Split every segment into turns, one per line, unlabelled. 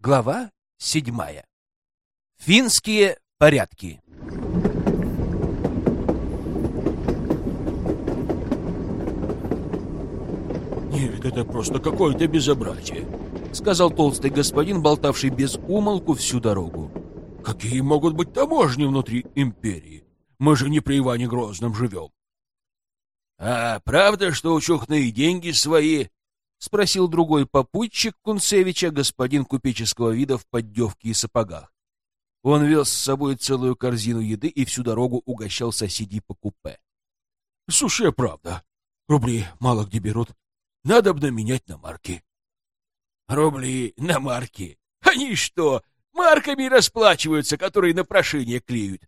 Глава седьмая. Финские порядки.
«Нет, это просто какое-то безобразие», — сказал толстый господин, болтавший без умолку всю дорогу. «Какие могут быть таможни внутри империи? Мы же не при Иване Грозном живем». «А правда, что у Чухны деньги свои?» — спросил другой попутчик Кунцевича, господин купеческого вида в поддевке и сапогах. Он вез с собой целую корзину еды и всю дорогу угощал соседей по купе. — Сушая правда. Рубли мало где берут. Надо бы менять на марки. — Рубли на марки? Они что, марками расплачиваются, которые на прошение клеют?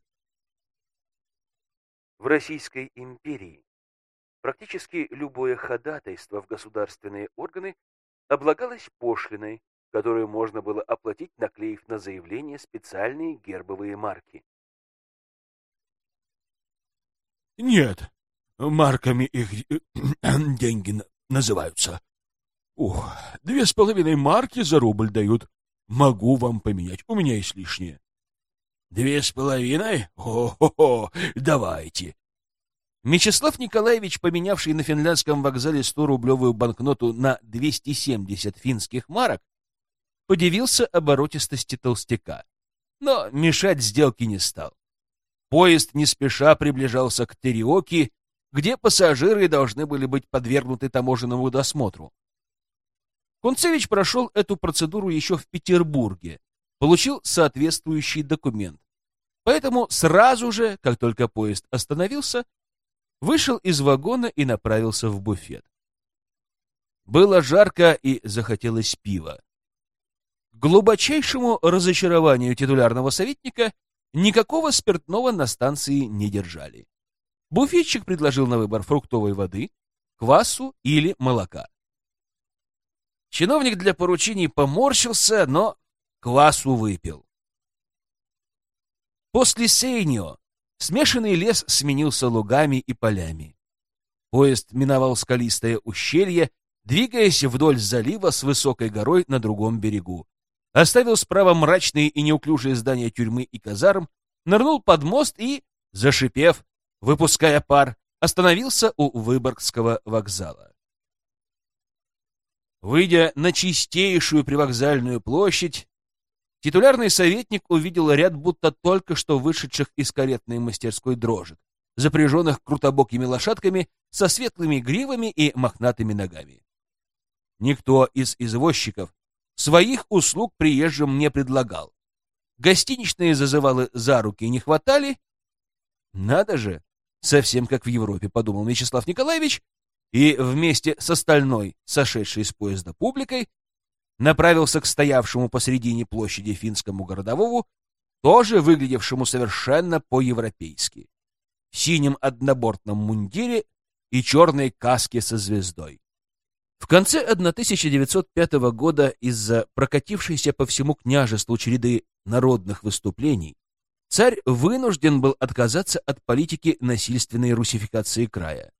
В Российской империи Практически любое ходатайство в государственные органы облагалось пошлиной, которую можно было оплатить, наклеив на заявление специальные гербовые марки.
Нет, марками их э, деньги называются. Ух, две с половиной марки за рубль дают. Могу вам поменять, у меня есть лишнее. Две с половиной? О-хо-хо, давайте.
Мечислав Николаевич, поменявший на финляндском вокзале 100-рублевую банкноту на 270 финских марок, подивился оборотистости толстяка, но мешать сделке не стал. Поезд не спеша приближался к Териоки, где пассажиры должны были быть подвергнуты таможенному досмотру. Кунцевич прошел эту процедуру еще в Петербурге, получил соответствующий документ. Поэтому сразу же, как только поезд остановился, вышел из вагона и направился в буфет. Было жарко и захотелось пива. К глубочайшему разочарованию титулярного советника никакого спиртного на станции не держали. Буфетчик предложил на выбор фруктовой воды, квасу или молока. Чиновник для поручений поморщился, но квасу выпил. После Сейнио Смешанный лес сменился лугами и полями. Поезд миновал скалистое ущелье, двигаясь вдоль залива с высокой горой на другом берегу. Оставил справа мрачные и неуклюжие здания тюрьмы и казарм, нырнул под мост и, зашипев, выпуская пар, остановился у Выборгского вокзала. Выйдя на чистейшую привокзальную площадь, Титулярный советник увидел ряд будто только что вышедших из каретной мастерской дрожек, запряженных крутобокими лошадками со светлыми гривами и мохнатыми ногами. Никто из извозчиков своих услуг приезжим не предлагал. Гостиничные зазывалы за руки не хватали. Надо же, совсем как в Европе, подумал Вячеслав Николаевич, и вместе с остальной, сошедшей с поезда публикой, направился к стоявшему посредине площади финскому городовому, тоже выглядевшему совершенно по-европейски, в синем однобортном мундире и черной каске со звездой. В конце 1905 года из-за прокатившейся по всему княжеству череды народных выступлений царь вынужден был отказаться от политики насильственной русификации края.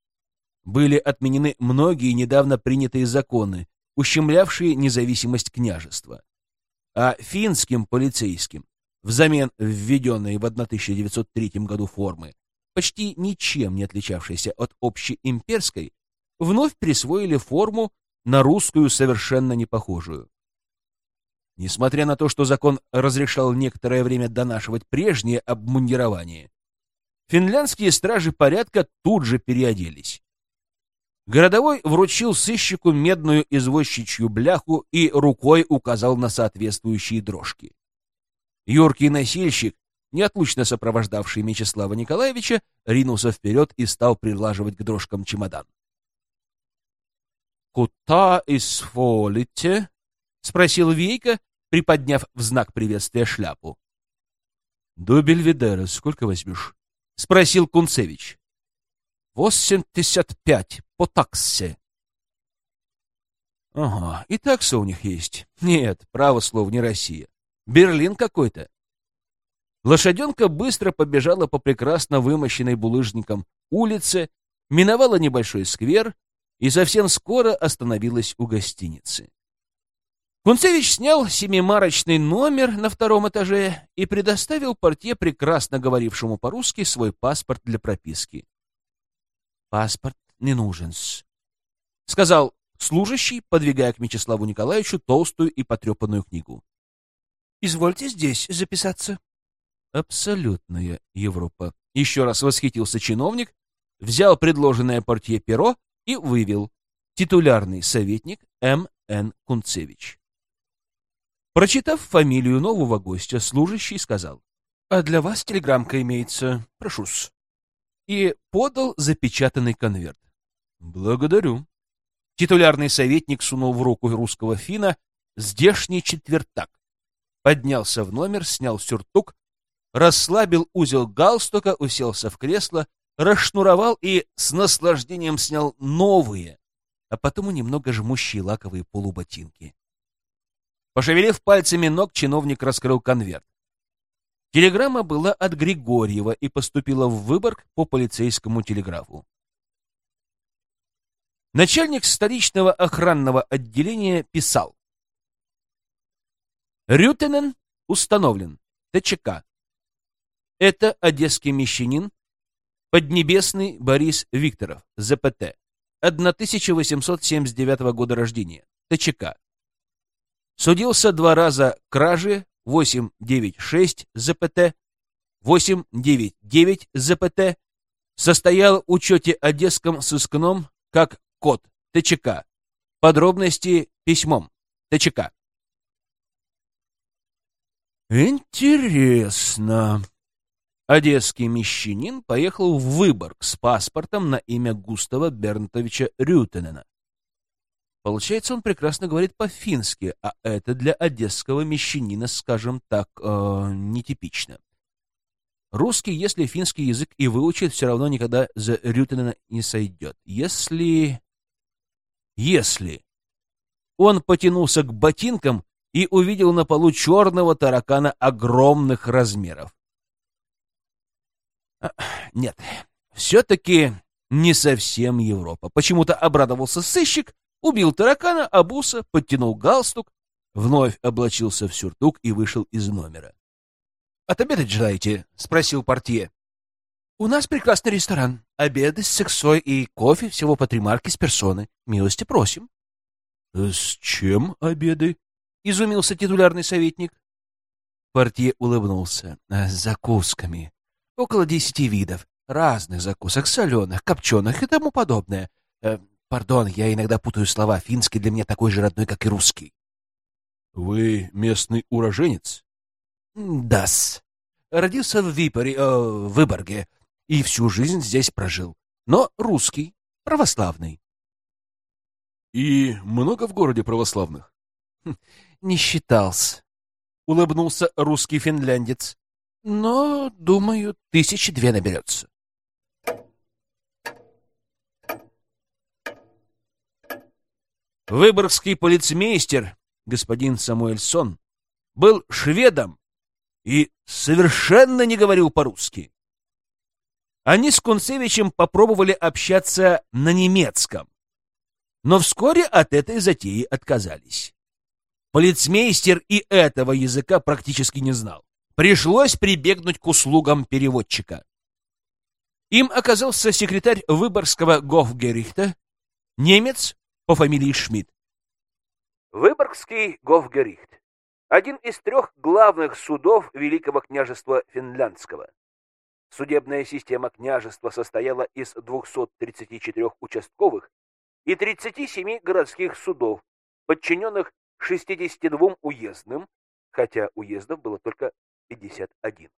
Были отменены многие недавно принятые законы, ущемлявшие независимость княжества. А финским полицейским, взамен введенной в 1903 году формы, почти ничем не отличавшейся от общеимперской, вновь присвоили форму на русскую совершенно не похожую. Несмотря на то, что закон разрешал некоторое время донашивать прежнее обмундирование, финляндские стражи порядка тут же переоделись. Городовой вручил сыщику медную извозчичью бляху и рукой указал на соответствующие дрожки. Юркий носильщик, неотлучно сопровождавший Мечислава Николаевича, ринулся вперед и стал прилаживать к дрожкам чемодан. «Куда исфолите?» — спросил Вейка, приподняв в знак приветствия шляпу. «До Бельведера сколько возьмешь?» — спросил Кунцевич. «Восемьдесят пять по таксе». «Ага, и такса у них есть. Нет, право слово, не Россия. Берлин какой-то». Лошаденка быстро побежала по прекрасно вымощенной булыжником улице, миновала небольшой сквер и совсем скоро остановилась у гостиницы. Кунцевич снял семимарочный номер на втором этаже и предоставил портье, прекрасно говорившему по-русски, свой паспорт для прописки. «Паспорт не нужен-с», — сказал служащий, подвигая к Мячеславу Николаевичу толстую и потрепанную книгу. «Извольте здесь записаться». «Абсолютная Европа», — еще раз восхитился чиновник, взял предложенное портье перо и вывел «Титулярный советник М.Н. Кунцевич». Прочитав фамилию нового гостя, служащий сказал, «А для вас телеграммка имеется, прошу-с». И подал запечатанный конверт. «Благодарю». Титулярный советник сунул в руку русского фина здешний четвертак, поднялся в номер, снял сюртук, расслабил узел галстука, уселся в кресло, расшнуровал и с наслаждением снял новые, а потом и немного жмущие лаковые полуботинки. Пошевелив пальцами ног, чиновник раскрыл конверт. Телеграмма была от Григорьева и поступила в Выборг по полицейскому телеграфу. Начальник столичного охранного отделения писал. Рютенен установлен. ТЧК. Это одесский мещанин, Поднебесный Борис Викторов, ЗПТ, 1879 года рождения, ТЧК. Судился два раза кражи 896 ЗПТ, 899 ЗПТ, состоял в учете одесском сыскном как код ТЧК. Подробности письмом ТЧК. Интересно. Одесский мещанин поехал в Выборг с паспортом на имя Густава Бернтовича Рютенена. Получается, он прекрасно говорит по-фински, а это для одесского мещанина, скажем так, э, нетипично. Русский, если финский язык и выучит, все равно никогда за Рютенена не сойдет. Если... Если... Он потянулся к ботинкам и увидел на полу черного таракана огромных размеров. А, нет, все-таки не совсем Европа. Почему-то обрадовался сыщик, убил таракана, обулся, подтянул галстук, вновь облачился в сюртук и вышел из номера. «Отобедать желаете?» — спросил портье. «У нас прекрасный ресторан. Обеды с сексой и кофе всего по три марки с персоны. Милости просим». «С чем обеды?» — изумился титулярный советник. Портье улыбнулся. «С закусками. Около десяти видов. Разных закусок, соленых, копченых и тому подобное. Пардон, я иногда путаю слова. Финский для меня такой же родной, как и русский.
Вы местный уроженец?
Да-с. Родился в Випоре, э, в Выборге, и всю жизнь здесь прожил. Но русский, православный.
И много в городе православных?
Хм, не считался. Улыбнулся русский финляндец. Но, думаю, тысячи две наберется. Выборгский полицмейстер, господин Самуэльсон, был шведом и совершенно не говорил по-русски. Они с Кунцевичем попробовали общаться на немецком, но вскоре от этой затеи отказались. Полицмейстер и этого языка практически не знал. Пришлось прибегнуть к услугам переводчика. Им оказался секретарь Выборгского Гофгерихта, немец по фамилии Шмидт. Выборгский Гофгерихт – один из трех главных судов Великого княжества Финляндского. Судебная система княжества состояла из 234 участковых и 37 городских судов, подчиненных 62 уездным, хотя уездов было только 51,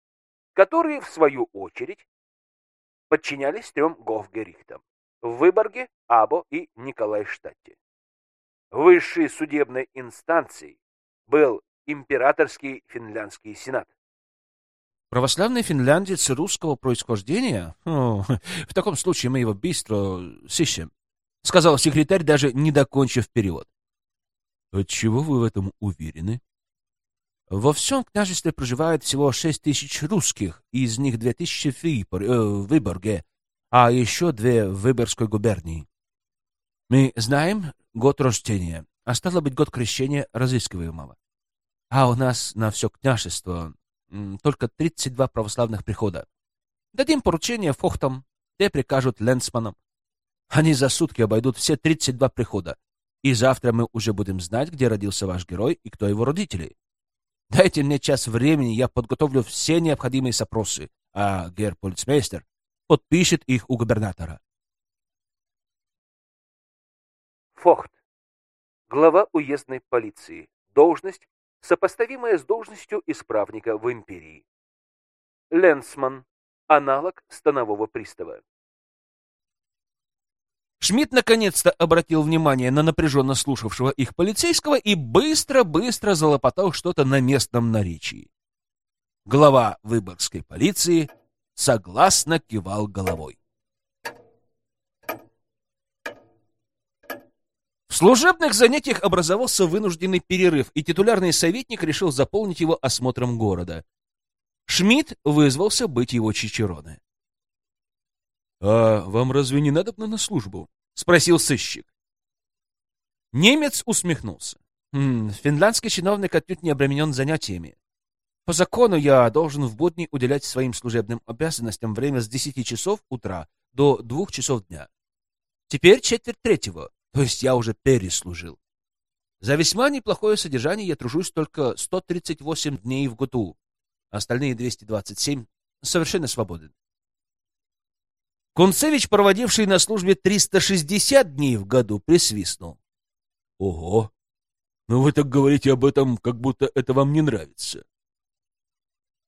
которые, в свою очередь, подчинялись трем Гофгерихтам в Выборге, Або и Николайштадте. Высшей судебной инстанцией был императорский финляндский сенат. Православный финляндец русского происхождения? О, в таком случае мы его быстро сыщем, — сказал секретарь, даже не докончив перевод. — Отчего вы в этом уверены? Во всем княжестве проживает всего шесть тысяч русских, из них две тысячи в, э, Выборге, а еще две в Выборгской губернии. Мы знаем год рождения. а стало быть год крещения разыскиваемого. А у нас на все княжество только 32 православных прихода. Дадим поручение фохтам, те прикажут ленсманам. Они за сутки обойдут все 32 прихода, и завтра мы уже будем знать, где родился ваш герой и кто его родители. Дайте мне час времени, я подготовлю все необходимые запросы, а герполицмейстер подпишет их у губернатора. Фохт. Глава уездной полиции. Должность, сопоставимая с должностью исправника в империи. Ленсман. Аналог станового пристава. Шмидт наконец-то обратил внимание на напряженно слушавшего их полицейского и быстро-быстро залопотал что-то на местном наречии. Глава выборгской полиции согласно кивал головой. В служебных занятиях образовался вынужденный перерыв, и титулярный советник решил заполнить его осмотром города. Шмидт вызвался быть его чичероне.
«А вам разве не надо на службу?» — спросил сыщик.
Немец усмехнулся. «М -м, «Финляндский чиновник отнюдь не обременен занятиями. По закону я должен в будни уделять своим служебным обязанностям время с 10 часов утра до 2 часов дня. Теперь четверть третьего, то есть я уже переслужил. За весьма неплохое содержание я тружусь только 138 дней в году, остальные 227 совершенно свободен. Кунцевич, проводивший на службе 360 дней в году, присвистнул.
— Ого! Ну вы так говорите об этом, как будто это вам не нравится.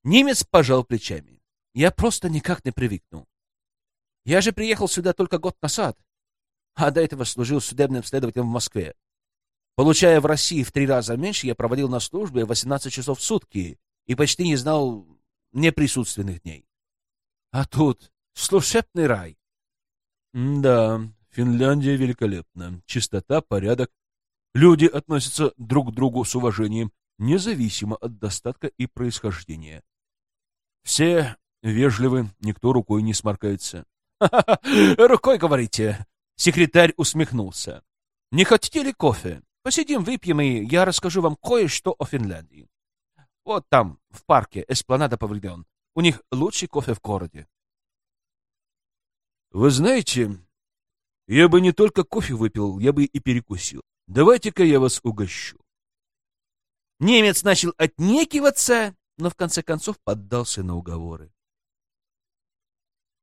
Немец пожал плечами. Я просто никак не привыкну. Я же приехал сюда только год назад, а до этого служил судебным следователем в Москве. Получая в России в три раза меньше, я проводил на службе 18 часов в сутки и почти не знал неприсутственных дней. А тут Слушебный рай.
да, Финляндия великолепна. Чистота, порядок. Люди относятся друг к другу с уважением, независимо от достатка и происхождения. Все вежливы, никто рукой не сморкается.
рукой говорите? Секретарь усмехнулся. Не хотите ли кофе? Посидим, выпьем, и я расскажу вам кое-что о Финляндии. Вот там, в парке, Эспланада Павильон. У них лучший кофе в городе.
Вы знаете, я бы не только кофе выпил, я бы и перекусил. Давайте-ка я вас угощу.
Немец начал отнекиваться, но в конце концов поддался на уговоры.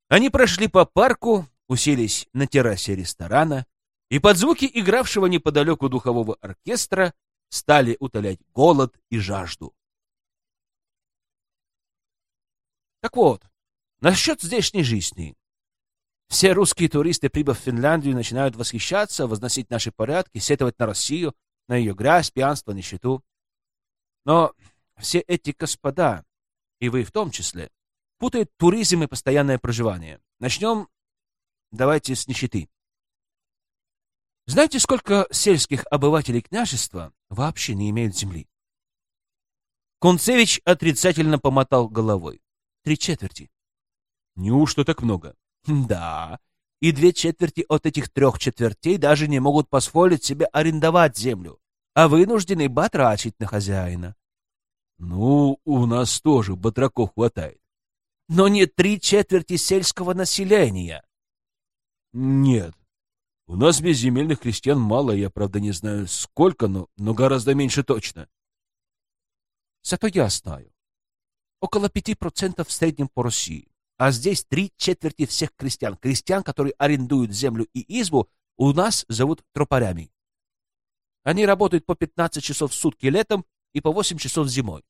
Они прошли по парку, уселись на террасе ресторана и под звуки игравшего неподалеку духового оркестра стали утолять голод и жажду. Так вот, насчет здешней жизни. Все русские туристы, прибыв в Финляндию, начинают восхищаться, возносить наши порядки, сетовать на Россию, на ее грязь, пьянство, нищету. Но все эти господа, и вы в том числе, путают туризм и постоянное проживание. Начнем, давайте, с нищеты. Знаете, сколько сельских обывателей княжества вообще не имеют земли? Кунцевич отрицательно помотал головой. Три четверти.
Неужто так много?
Да, и две четверти от этих трех четвертей даже не могут позволить себе арендовать землю, а вынуждены батрачить на хозяина.
Ну, у нас тоже батраков хватает.
Но не три четверти сельского населения.
Нет, у нас безземельных крестьян мало, я, правда, не знаю сколько, но, но гораздо меньше точно.
Зато я знаю. Около пяти процентов в среднем по России. А здесь три четверти всех крестьян. Крестьян, которые арендуют землю и избу, у нас зовут тропарями. Они работают по 15 часов в сутки летом и по 8 часов зимой.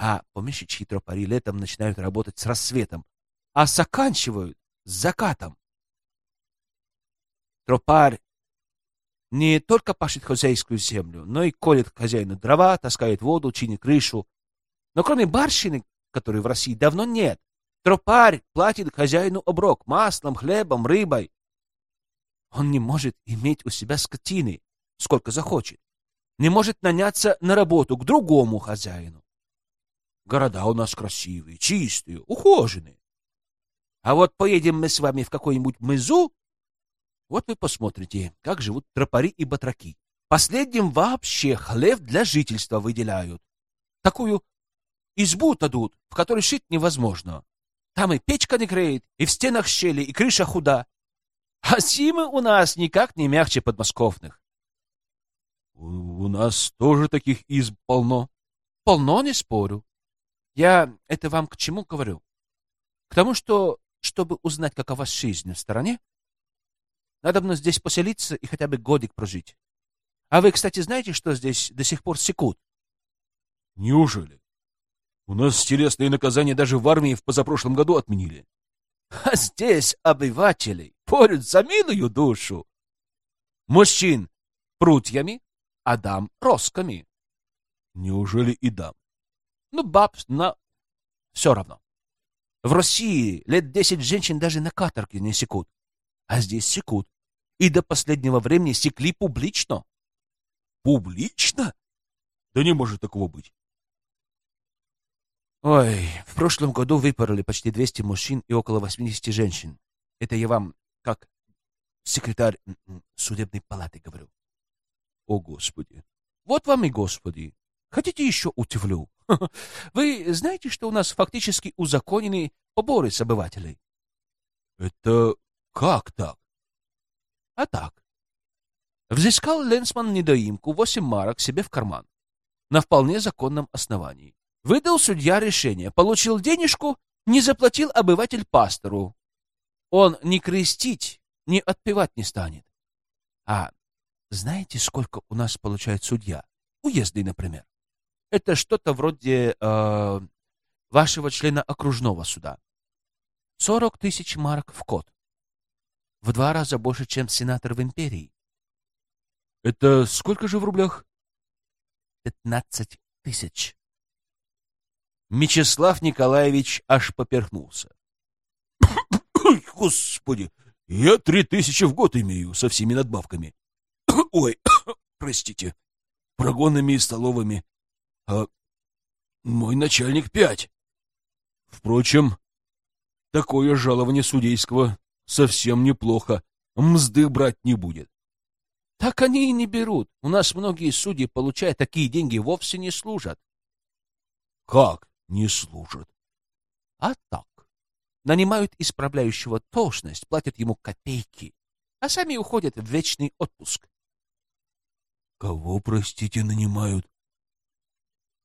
А помещичьи тропари летом начинают работать с рассветом, а заканчивают с закатом. Тропарь не только пашет хозяйскую землю, но и колет хозяину дрова, таскает воду, чинит крышу. Но кроме барщины, которой в России давно нет, Тропарь платит хозяину оброк маслом, хлебом, рыбой. Он не может иметь у себя скотины, сколько захочет. Не может наняться на работу к другому хозяину. Города у нас красивые, чистые, ухоженные. А вот поедем мы с вами в какой-нибудь мызу, вот вы посмотрите, как живут тропари и батраки. Последним вообще хлеб для жительства выделяют. Такую избу дадут, в которой шить невозможно. Там и печка не греет, и в стенах щели, и крыша худа. А зимы у нас никак не мягче подмосковных.
У, у нас тоже таких изб полно.
Полно, не спорю. Я это вам к чему говорю? К тому, что, чтобы узнать, какова жизнь в стороне, надо бы здесь поселиться и хотя бы годик прожить. А вы, кстати, знаете, что здесь до сих пор секут?
Неужели? У нас телесные наказания даже в армии в позапрошлом году отменили.
А здесь обыватели порют за милую душу. Мужчин прутьями, а дам росками.
Неужели и дам?
Ну, баб на... Все равно. В России лет десять женщин даже на каторге не секут. А здесь секут. И до последнего времени секли публично.
Публично? Да не может такого быть.
Ой, в прошлом году выпороли почти 200 мужчин и около 80 женщин. Это я вам, как секретарь судебной палаты, говорю.
О, Господи!
Вот вам и Господи! Хотите еще утевлю? Вы знаете, что у нас фактически узаконены поборы с обывателей?
Это как так?
А так. Взыскал Ленсман недоимку 8 марок себе в карман. На вполне законном основании. Выдал судья решение, получил денежку, не заплатил обыватель пастору. Он ни крестить, ни отпевать не станет. А знаете, сколько у нас получает судья? Уездный, например. Это что-то вроде э, вашего члена окружного суда. 40 тысяч марок в год. В два раза больше, чем сенатор в империи.
Это сколько же в рублях?
15 тысяч. Мечислав Николаевич аж поперхнулся.
Господи, я три тысячи в год имею со всеми надбавками. Ой, простите, прогонами и столовыми. А мой начальник пять. Впрочем, такое жалование судейского совсем неплохо. Мзды брать не будет.
Так они и не берут. У нас многие судьи, получая такие деньги, вовсе не служат.
Как? не служат.
А так. Нанимают исправляющего должность, платят ему копейки, а сами уходят в вечный отпуск.
Кого, простите, нанимают?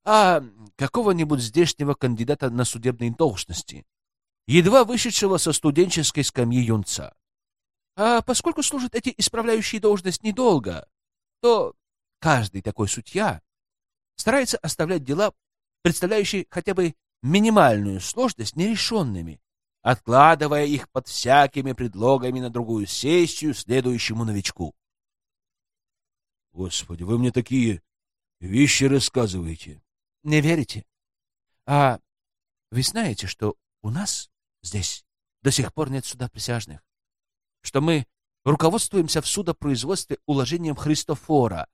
А какого-нибудь здешнего кандидата на судебные должности, едва вышедшего со студенческой скамьи юнца. А поскольку служат эти исправляющие должность недолго, то каждый такой судья старается оставлять дела представляющие хотя бы минимальную сложность нерешенными, откладывая их под всякими предлогами на другую сессию следующему новичку.
Господи, вы мне такие вещи рассказываете.
Не верите? А вы знаете, что у нас здесь до сих пор нет суда присяжных? Что мы руководствуемся в судопроизводстве уложением Христофора,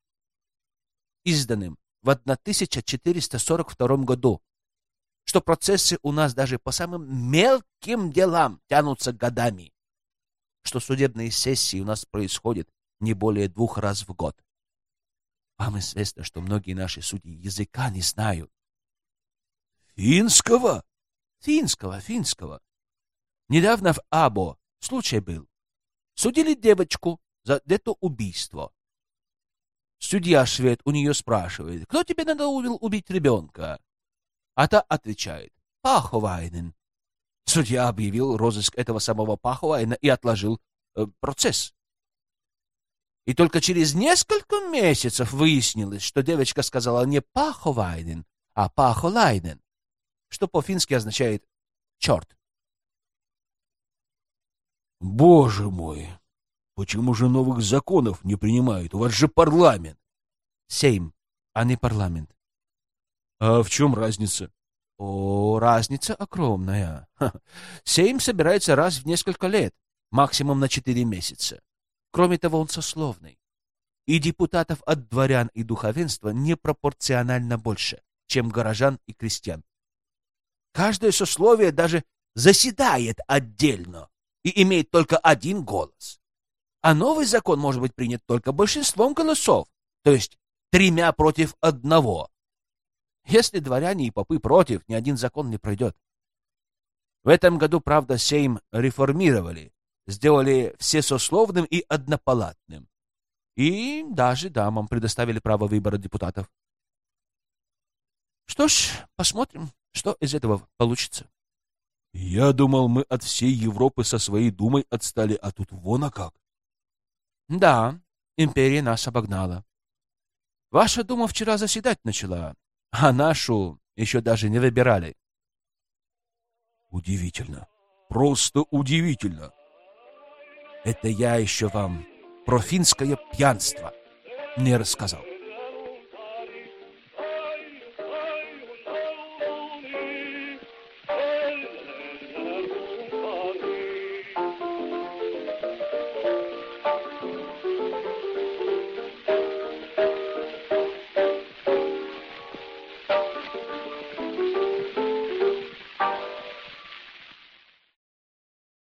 изданным в 1442 году, что процессы у нас даже по самым мелким делам тянутся годами, что судебные сессии у нас происходят не более двух раз в год. Вам известно, что многие наши судьи языка не знают.
Финского?
Финского, финского. Недавно в Або случай был. Судили девочку за это убийство. Судья швед у нее спрашивает, кто тебе надоумил убить ребенка? А та отвечает, Паховайнен. Судья объявил розыск этого самого Паховайна и отложил э, процесс. И только через несколько месяцев выяснилось, что девочка сказала не Паховайнен, а Пахолайнен, что по-фински означает «черт».
Боже мой, Почему же новых законов не принимают? У вас же парламент.
Сейм, а не парламент.
А в чем разница?
О, разница огромная. Сейм собирается раз в несколько лет, максимум на четыре месяца. Кроме того, он сословный. И депутатов от дворян и духовенства непропорционально больше, чем горожан и крестьян. Каждое сословие даже заседает отдельно и имеет только один голос а новый закон может быть принят только большинством голосов, То есть тремя против одного. Если дворяне и попы против, ни один закон не пройдет. В этом году, правда, Сейм реформировали, сделали всесословным и однопалатным. И даже дамам предоставили право выбора депутатов. Что ж, посмотрим, что из этого получится.
Я думал, мы от всей Европы со своей думой отстали, а тут вон а как.
Да, империя нас обогнала. Ваша дума вчера заседать начала, а нашу еще даже не выбирали.
Удивительно. Просто удивительно.
Это я еще вам про финское пьянство не рассказал.